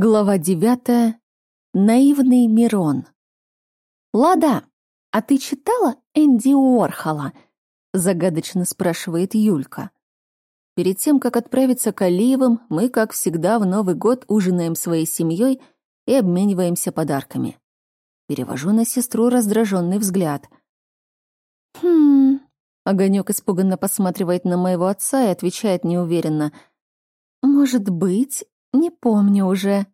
Глава девятая. Наивный Мирон. «Лада, а ты читала Энди Уорхола?» — загадочно спрашивает Юлька. Перед тем, как отправиться к Алиевым, мы, как всегда, в Новый год ужинаем своей семьей и обмениваемся подарками. Перевожу на сестру раздраженный взгляд. «Хм...» — Огонек испуганно посматривает на моего отца и отвечает неуверенно. «Может быть, не помню уже.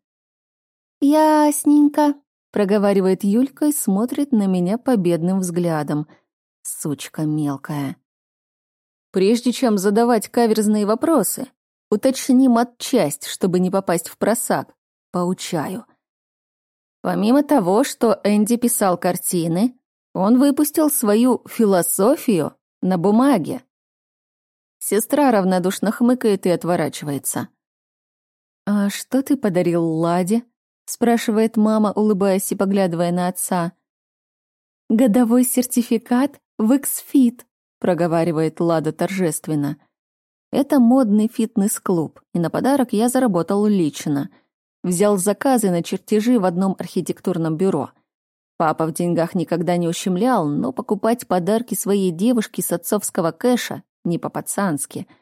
Ясненько, проговаривает Юлька и смотрит на меня победным взглядом. Сучка мелкая. Прежде чем задавать каверзные вопросы, уточним отчасть, чтобы не попасть в просак. Поучаю. Помимо того, что Энди писал картины, он выпустил свою философию на бумаге. Сестра равнодушно хмыкает и отворачивается. «А что ты подарил Ладе?» — спрашивает мама, улыбаясь и поглядывая на отца. «Годовой сертификат в XFIT», — проговаривает Лада торжественно. «Это модный фитнес-клуб, и на подарок я заработал лично. Взял заказы на чертежи в одном архитектурном бюро. Папа в деньгах никогда не ущемлял, но покупать подарки своей девушке с отцовского кэша не по-пацански —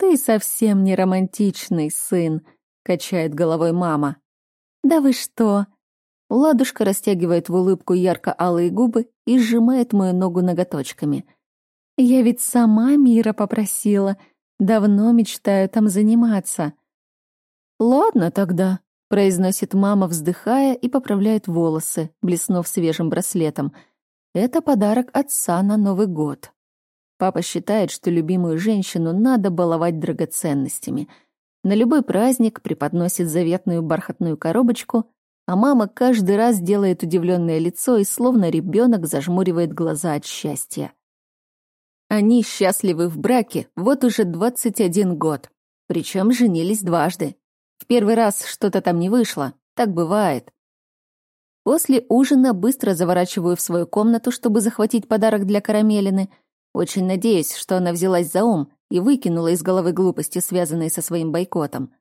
«Ты совсем не романтичный сын», — качает головой мама. «Да вы что?» Ладушка растягивает в улыбку ярко-алые губы и сжимает мою ногу ноготочками. «Я ведь сама Мира попросила. Давно мечтаю там заниматься». «Ладно тогда», — произносит мама, вздыхая и поправляет волосы, блеснув свежим браслетом. «Это подарок отца на Новый год». Папа считает, что любимую женщину надо баловать драгоценностями. На любой праздник преподносит заветную бархатную коробочку, а мама каждый раз делает удивленное лицо и словно ребенок зажмуривает глаза от счастья. Они счастливы в браке вот уже 21 год, причем женились дважды. В первый раз что-то там не вышло, так бывает. После ужина быстро заворачиваю в свою комнату, чтобы захватить подарок для Карамелины — очень надеюсь, что она взялась за ум и выкинула из головы глупости, связанные со своим бойкотом.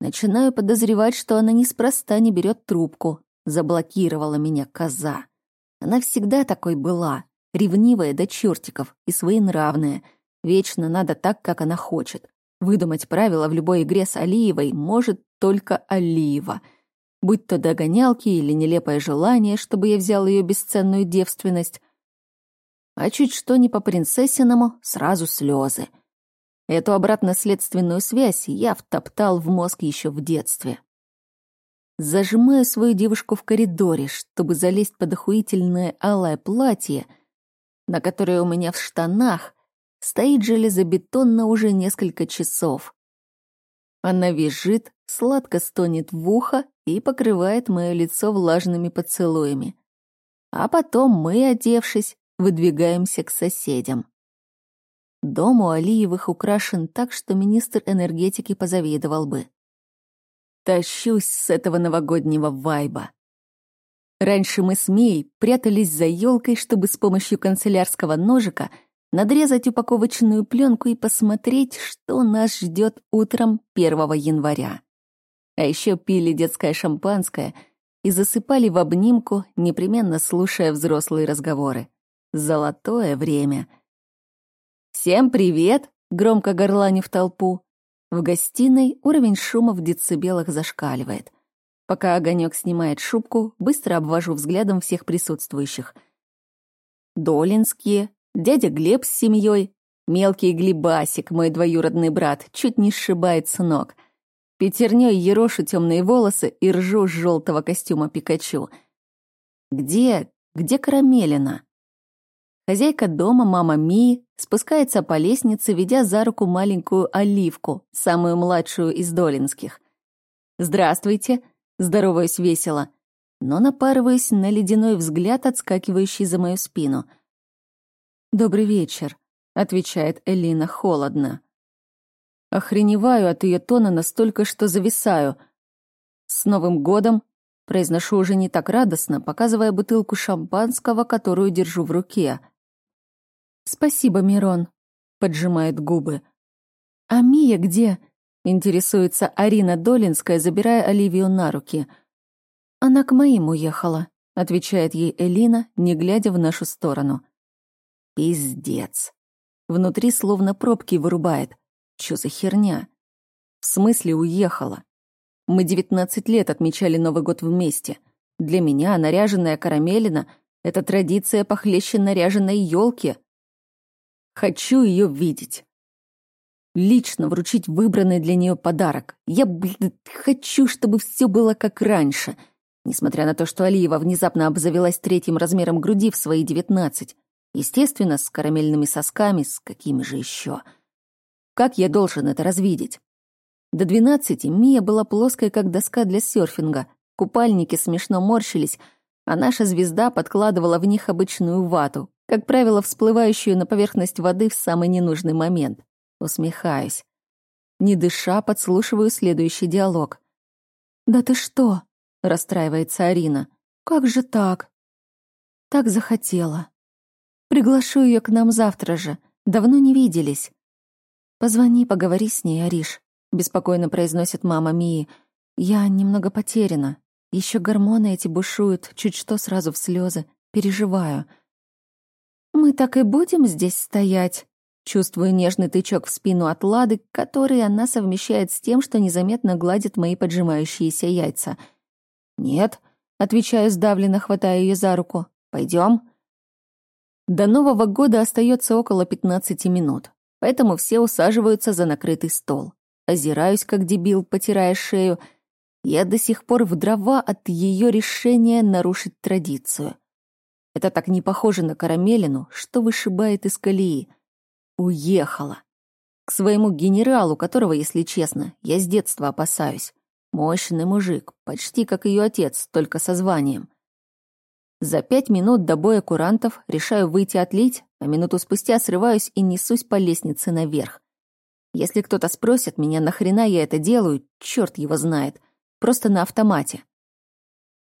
Начинаю подозревать, что она неспроста не берет трубку. Заблокировала меня коза. Она всегда такой была, ревнивая до чертиков и своенравная. Вечно надо так, как она хочет. Выдумать правила в любой игре с Алиевой может только Алиева. Будь то догонялки или нелепое желание, чтобы я взял ее бесценную девственность, а чуть что не по-принцессиному, сразу слезы. Эту обратно-следственную связь я втоптал в мозг еще в детстве. Зажимаю свою девушку в коридоре, чтобы залезть под охуительное алое платье, на которое у меня в штанах стоит железобетонно уже несколько часов. Она визжит, сладко стонет в ухо и покрывает мое лицо влажными поцелуями. А потом мы, одевшись, выдвигаемся к соседям. Дом у Алиевых украшен так, что министр энергетики позавидовал бы. Тащусь с этого новогоднего вайба. Раньше мы с Мией прятались за елкой, чтобы с помощью канцелярского ножика надрезать упаковочную пленку и посмотреть, что нас ждет утром 1 января. А еще пили детское шампанское и засыпали в обнимку, непременно слушая взрослые разговоры. Золотое время. «Всем привет!» — громко горлани в толпу. В гостиной уровень шума в децибелах зашкаливает. Пока огонек снимает шубку, быстро обвожу взглядом всех присутствующих. Долинские, дядя Глеб с семьей, мелкий Глебасик, мой двоюродный брат, чуть не сшибает с ног. Пятерней ерошу темные волосы и ржу с желтого костюма Пикачу. Где, где Карамелина? Хозяйка дома, мама Мии, спускается по лестнице, ведя за руку маленькую Оливку, самую младшую из Долинских. «Здравствуйте!» — здороваюсь весело, но напарываюсь на ледяной взгляд, отскакивающий за мою спину. «Добрый вечер», — отвечает Элина холодно. Охреневаю от ее тона настолько, что зависаю. «С Новым годом!» — произношу уже не так радостно, показывая бутылку шампанского, которую держу в руке — «Спасибо, Мирон», — поджимает губы. «А Мия где? Интересуется Арина Долинская, забирая Оливию на руки. Она к моим уехала, отвечает ей Элина, не глядя в нашу сторону. Пиздец. Внутри словно пробки вырубает. Чё за херня? В смысле уехала? Мы 19 лет отмечали Новый год вместе. Для меня наряженная карамелина — это традиция похлеще наряженной елки. Хочу ее видеть. Лично вручить выбранный для нее подарок. Я, блин, хочу, чтобы все было как раньше. Несмотря на то, что Алиева внезапно обзавелась третьим размером груди в свои 19. Естественно, с карамельными сосками, с какими же еще. Как я должен это развидеть? До двенадцати Мия была плоской, как доска для серфинга. Купальники смешно морщились, а наша звезда подкладывала в них обычную вату, как правило, всплывающую на поверхность воды в самый ненужный момент. Усмехаюсь. Не дыша, подслушиваю следующий диалог. «Да ты что?» — расстраивается Арина. «Как же так?» «Так захотела. Приглашу ее к нам завтра же. Давно не виделись». «Позвони, поговори с ней, Ариш», — беспокойно произносит мама Мии. «Я немного потеряна. Еще гормоны эти бушуют, чуть что сразу в слезы. Переживаю». «Мы так и будем здесь стоять?» Чувствую нежный тычок в спину от Лады, который она совмещает с тем, что незаметно гладит мои поджимающиеся яйца. «Нет», — отвечаю сдавленно, хватая ее за руку. Пойдем. До Нового года остается около 15 минут, поэтому все усаживаются за накрытый стол. Озираюсь, как дебил, потирая шею. Я до сих пор в дрова от ее решения нарушить традицию. Это так не похоже на карамелину, что вышибает из колеи. Уехала. К своему генералу, которого, если честно, я с детства опасаюсь. Мощный мужик, почти как ее отец, только со званием. За пять минут до боя курантов решаю выйти отлить, а минуту спустя срываюсь и несусь по лестнице наверх. Если кто-то спросит меня, нахрена я это делаю, черт его знает. Просто на автомате.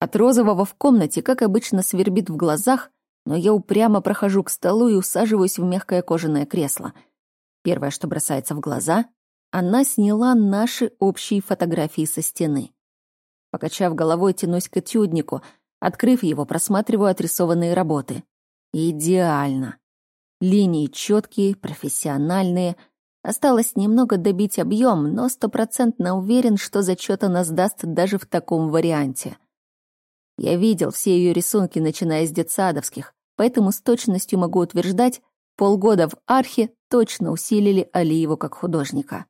От розового в комнате, как обычно, свербит в глазах, но я упрямо прохожу к столу и усаживаюсь в мягкое кожаное кресло. Первое, что бросается в глаза, она сняла наши общие фотографии со стены. Покачав головой, тянусь к этюднику. Открыв его, просматриваю отрисованные работы. Идеально. Линии четкие, профессиональные. Осталось немного добить объем, но стопроцентно уверен, что зачет она сдаст даже в таком варианте. Я видел все ее рисунки, начиная с детсадовских, поэтому с точностью могу утверждать, полгода в архе точно усилили Алиеву как художника.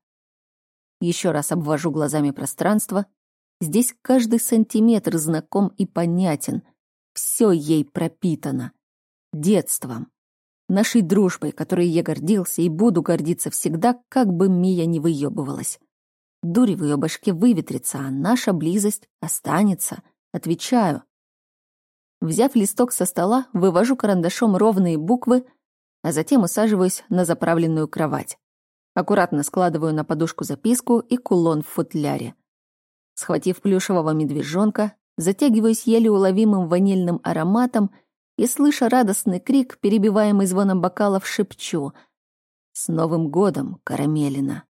Еще раз обвожу глазами пространство. Здесь каждый сантиметр знаком и понятен. Все ей пропитано. Детством. Нашей дружбой, которой я гордился и буду гордиться всегда, как бы Мия не выебывалась. Дури в ее башке выветрится, а наша близость останется — Отвечаю. Взяв листок со стола, вывожу карандашом ровные буквы, а затем усаживаюсь на заправленную кровать. Аккуратно складываю на подушку записку и кулон в футляре. Схватив плюшевого медвежонка, затягиваюсь еле уловимым ванильным ароматом и, слыша радостный крик, перебиваемый звоном бокалов, шепчу «С Новым годом, Карамелина!»